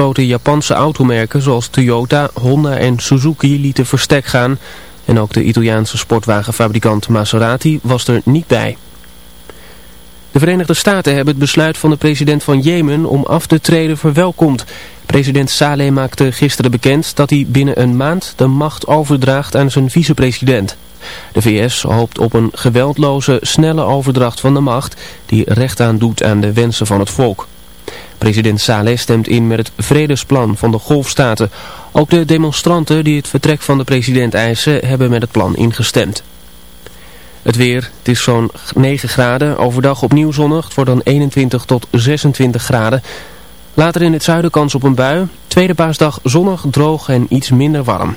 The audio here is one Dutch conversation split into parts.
grote Japanse automerken zoals Toyota, Honda en Suzuki lieten verstek gaan. En ook de Italiaanse sportwagenfabrikant Maserati was er niet bij. De Verenigde Staten hebben het besluit van de president van Jemen om af te treden verwelkomd. President Saleh maakte gisteren bekend dat hij binnen een maand de macht overdraagt aan zijn vicepresident. De VS hoopt op een geweldloze, snelle overdracht van de macht die recht aan doet aan de wensen van het volk. President Saleh stemt in met het vredesplan van de golfstaten. Ook de demonstranten die het vertrek van de president eisen hebben met het plan ingestemd. Het weer, het is zo'n 9 graden, overdag opnieuw zonnig, het wordt dan 21 tot 26 graden. Later in het zuiden kans op een bui, tweede paasdag zonnig, droog en iets minder warm.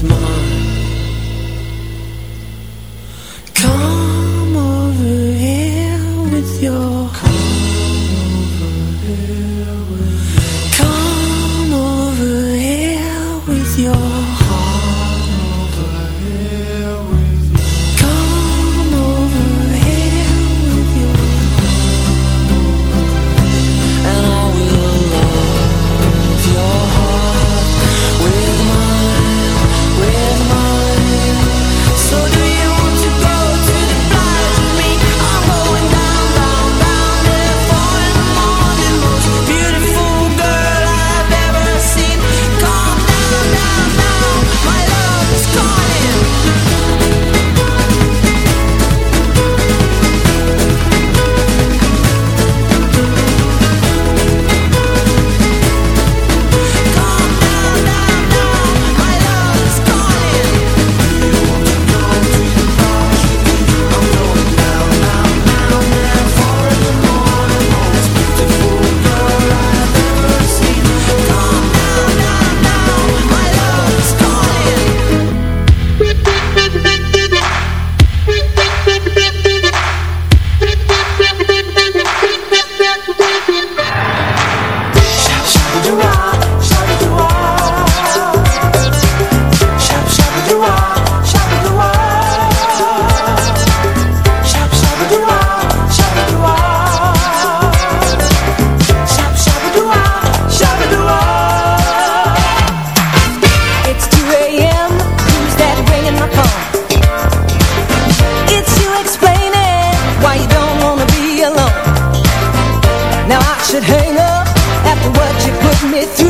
smile. should hang up after what you put me through.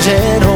noche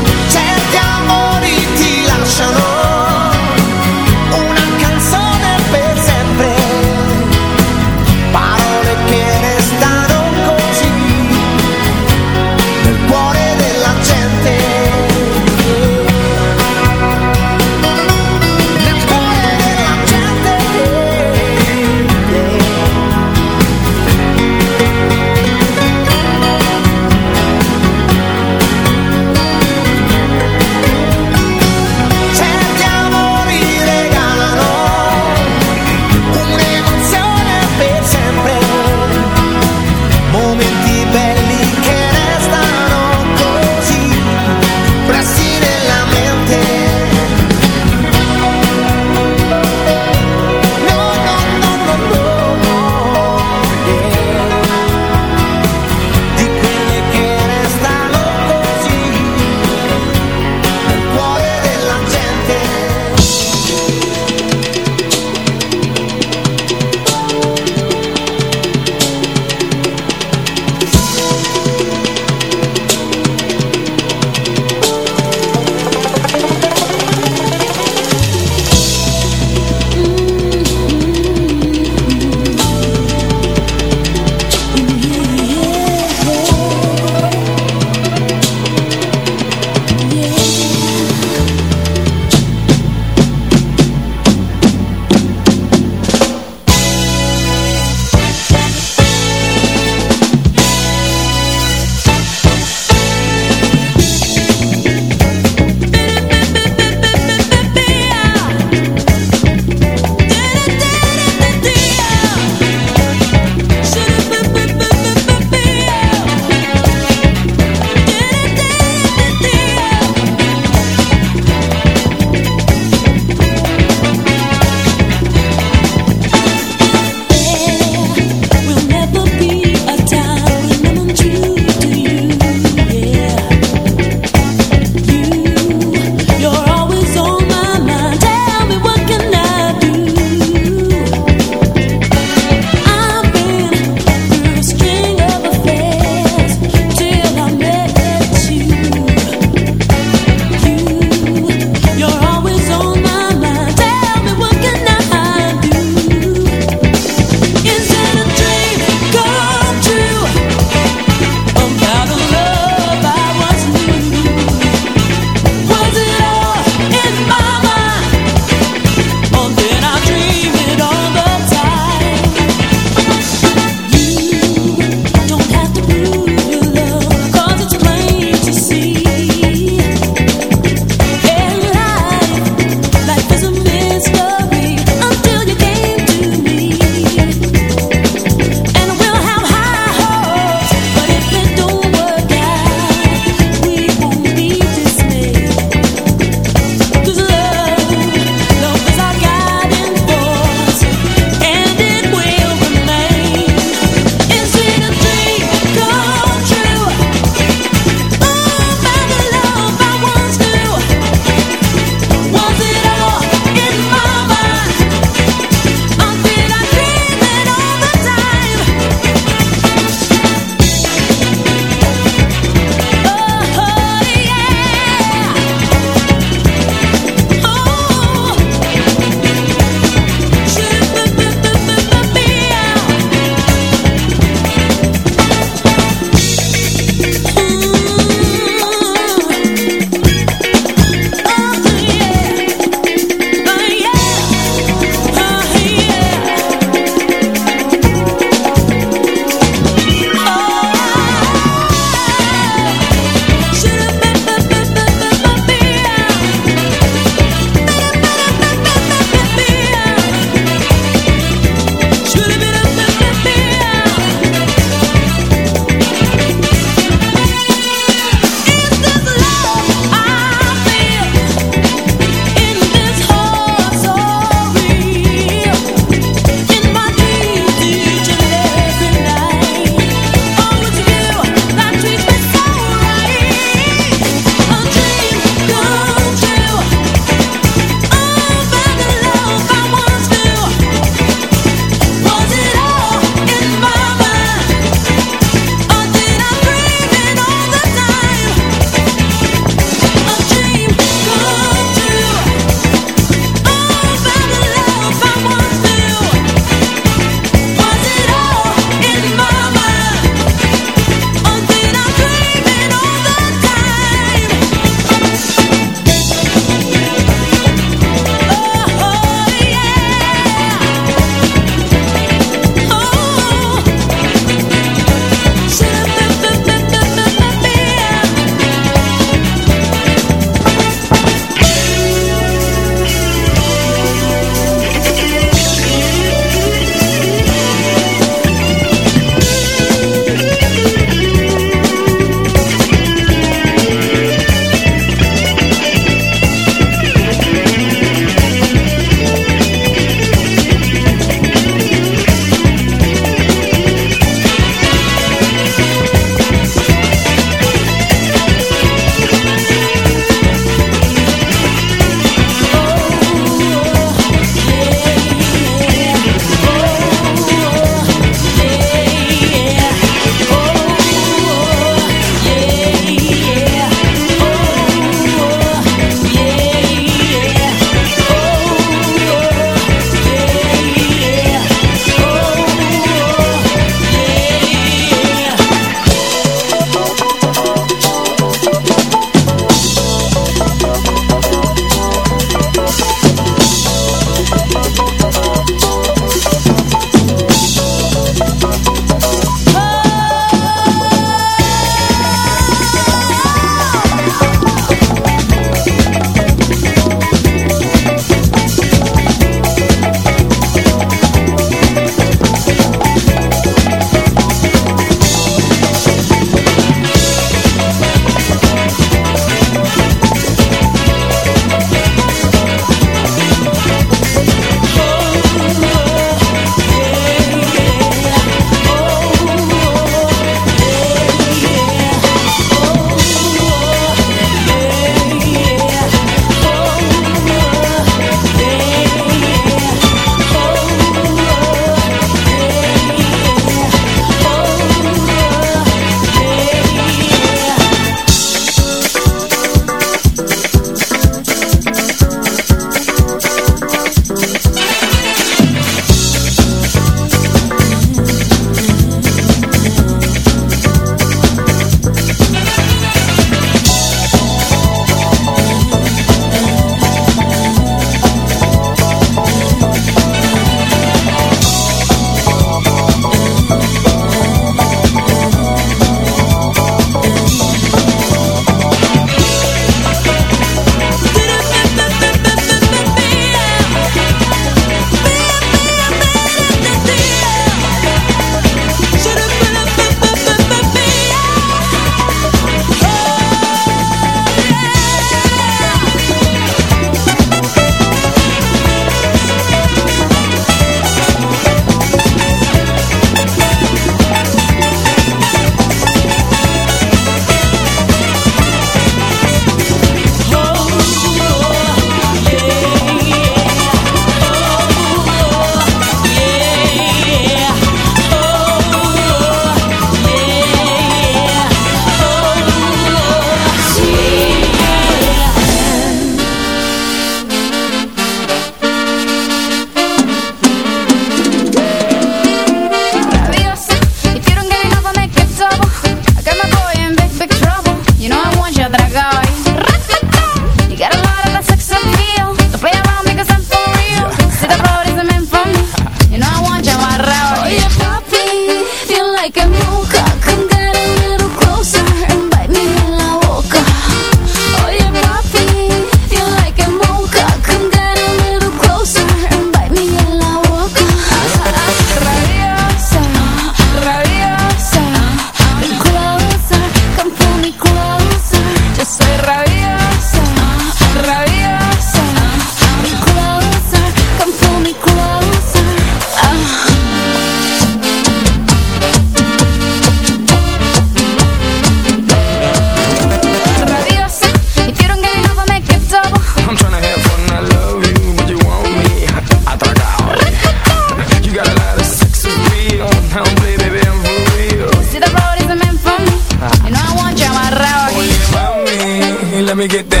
me get that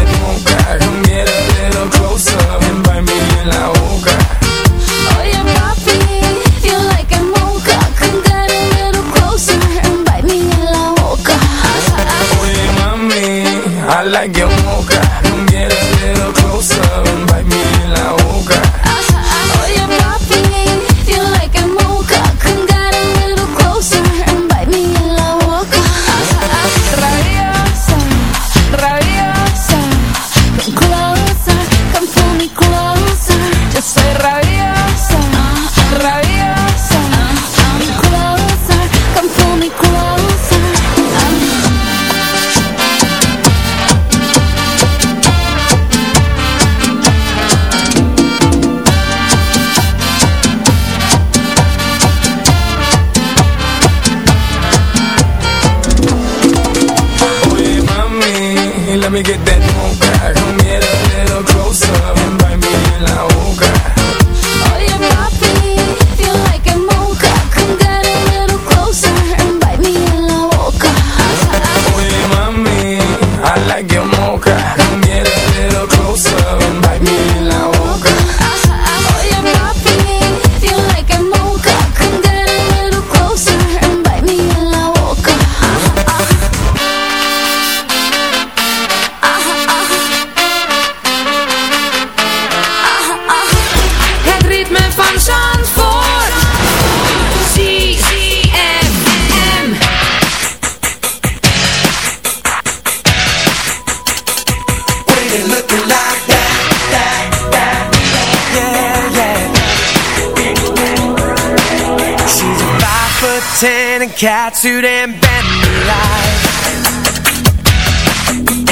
Manhattan and cats who damn bent me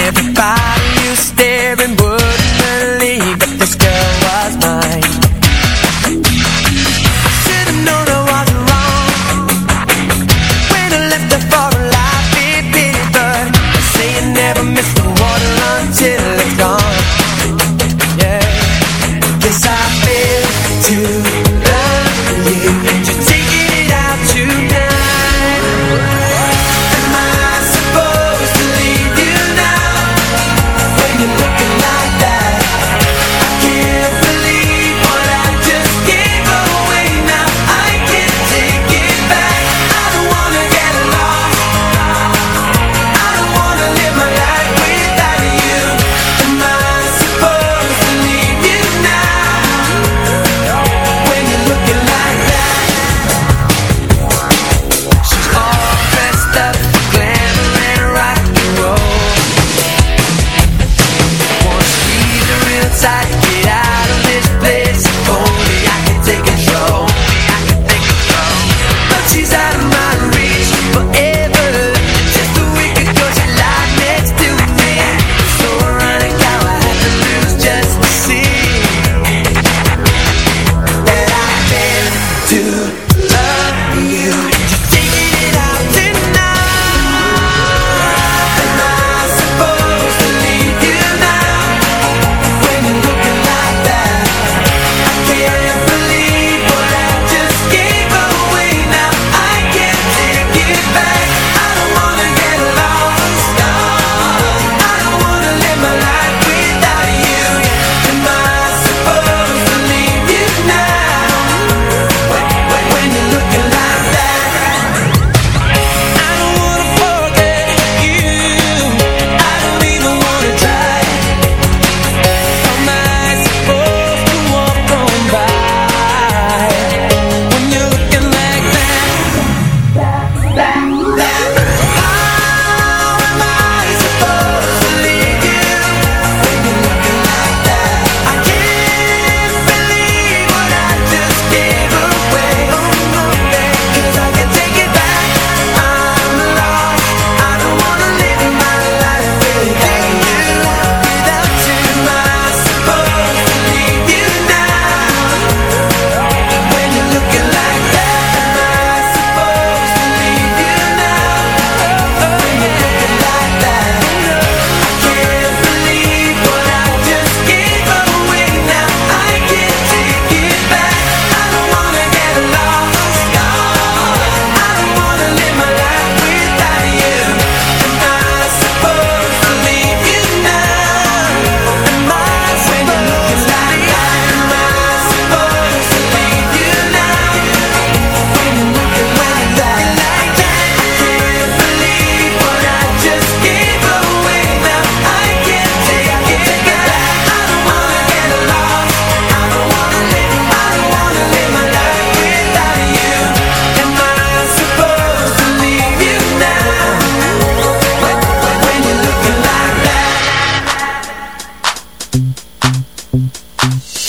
Everybody used to Thank.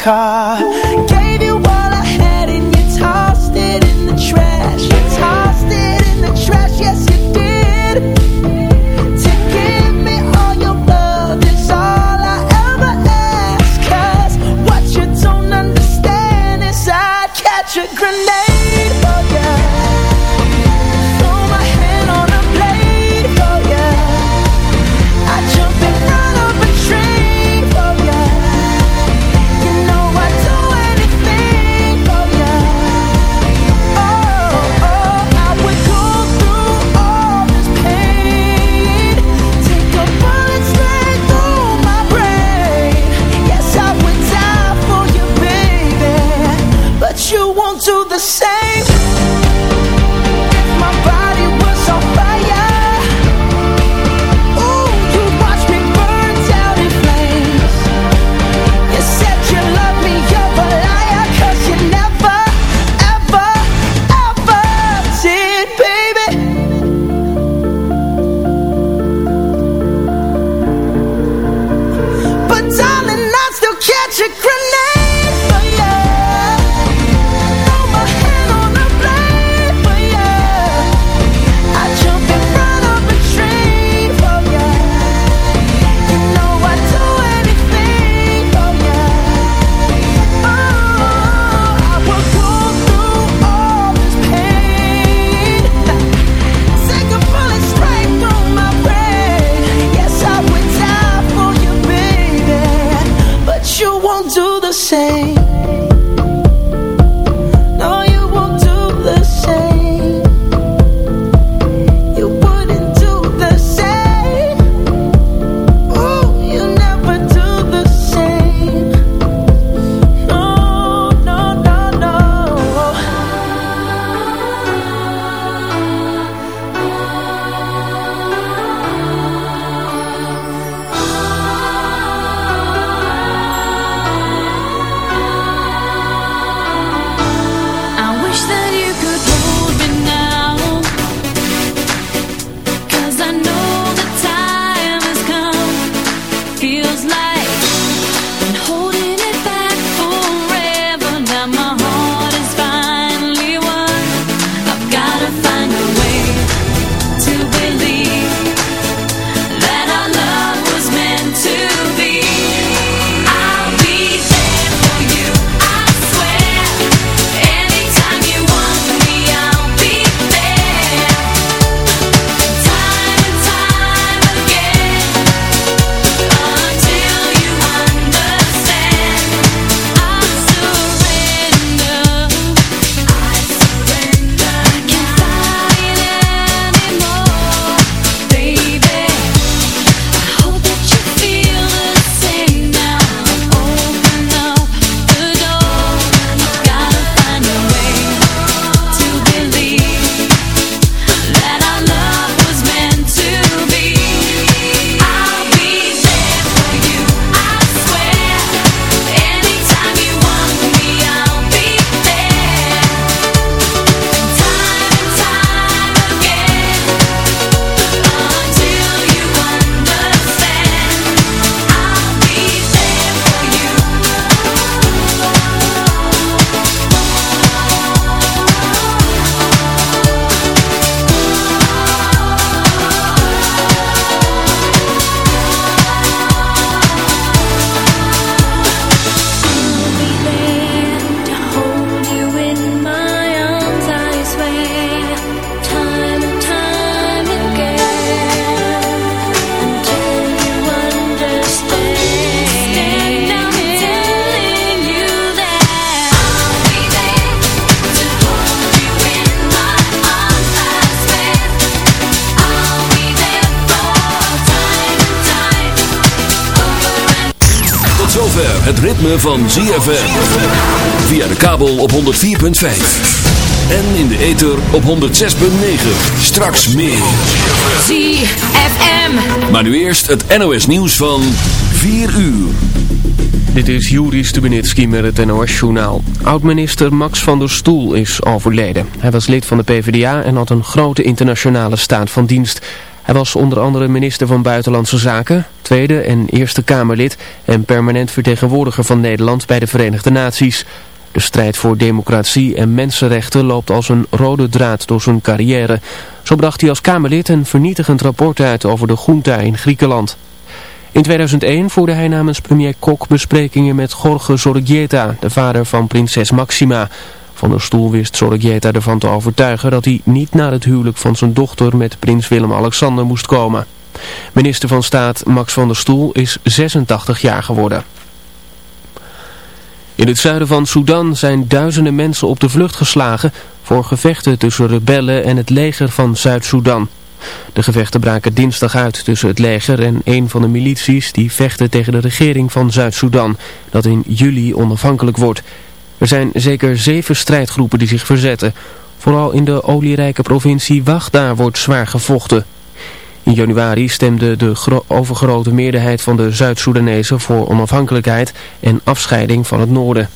car ritme van ZFM. Via de kabel op 104.5. En in de ether op 106.9. Straks meer. ZFM. Maar nu eerst het NOS nieuws van 4 uur. Dit is Juri Stubenitski met het NOS-journaal. Oud-minister Max van der Stoel is overleden. Hij was lid van de PvdA en had een grote internationale staat van dienst. Hij was onder andere minister van Buitenlandse Zaken, Tweede en Eerste Kamerlid en permanent vertegenwoordiger van Nederland bij de Verenigde Naties. De strijd voor democratie en mensenrechten loopt als een rode draad door zijn carrière. Zo bracht hij als Kamerlid een vernietigend rapport uit over de junta in Griekenland. In 2001 voerde hij namens premier Kok besprekingen met Jorge Zorregieta, de vader van prinses Maxima. Van der Stoel wist Zorregieta ervan te overtuigen dat hij niet naar het huwelijk van zijn dochter met prins Willem-Alexander moest komen. Minister van Staat Max van der Stoel is 86 jaar geworden. In het zuiden van Sudan zijn duizenden mensen op de vlucht geslagen voor gevechten tussen rebellen en het leger van Zuid-Soedan. De gevechten braken dinsdag uit tussen het leger en een van de milities die vechten tegen de regering van Zuid-Soedan, dat in juli onafhankelijk wordt. Er zijn zeker zeven strijdgroepen die zich verzetten. Vooral in de olierijke provincie Wagda wordt zwaar gevochten. In januari stemde de overgrote meerderheid van de Zuid-Soedanezen voor onafhankelijkheid en afscheiding van het noorden.